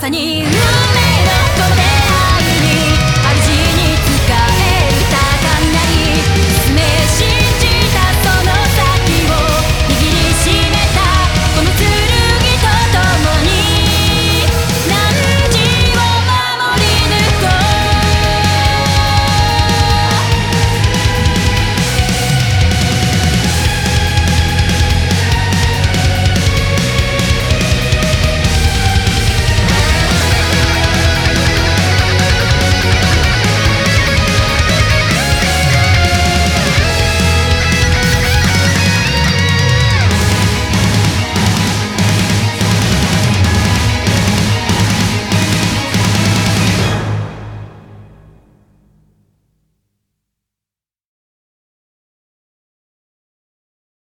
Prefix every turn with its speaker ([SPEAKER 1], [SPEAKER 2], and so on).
[SPEAKER 1] さに運命